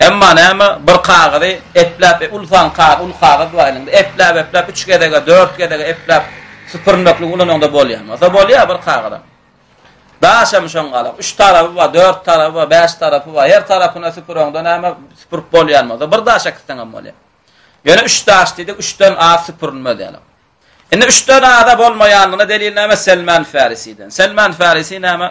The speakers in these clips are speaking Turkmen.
Emma näme, bir kagyzy epläp, uly sany kagyz, uly kagyz bar eliňde, epläp-epläp, üç gezege, dört gezege epläp, süpürmeklige ulanyňda bolýar. Bolsa bolýar bir kagyzam. Daş hem şoň galak. Üç tarapy bar, dört tarapy bar, bäş tarapy bar. Her tarapyna süpüreňde näme, süpürip bolýar. Bolsa bir daş äkitseň hem bolýar. Ýöne üç daş diýdik, üçden az süpürilmez ýaly. Indi üçden aza bolmaýanlygyna delil näme? Selman Farisiden. Selman Farisi näme?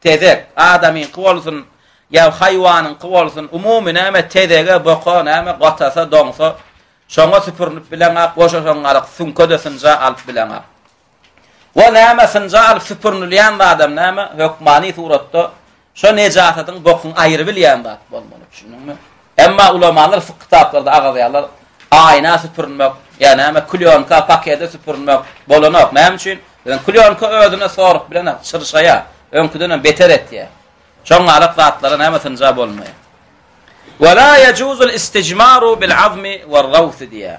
Tezek, adamyňky bolsun, ýa haýwanyňky bolsun, umumy näme tezege, boka, näme gatasa, doňsa, şoňa süpürnip bileňak, boşasaň galyk, süňke-de synja alyp bileňak. We näme synja alyp süpürnilýän zadam näme, hökmany suratda, şo nejasatyň, bokuň aýry bilýän zat bolmaly, düşündiňmi? Emma ulamalar fyk kitaplarda agazaýarlar, aýna süpürmek, ýa näme klýonka pakede süpürmek bolanok. Näme üçin? Biziň klýonka özüne soruk bilen çyrşaýar, öňküdenem beter etýär. Şoň galat zatlara näme synja bolmaýar. Wala yajuzul istijmaru bil azmi war rawsi diýär.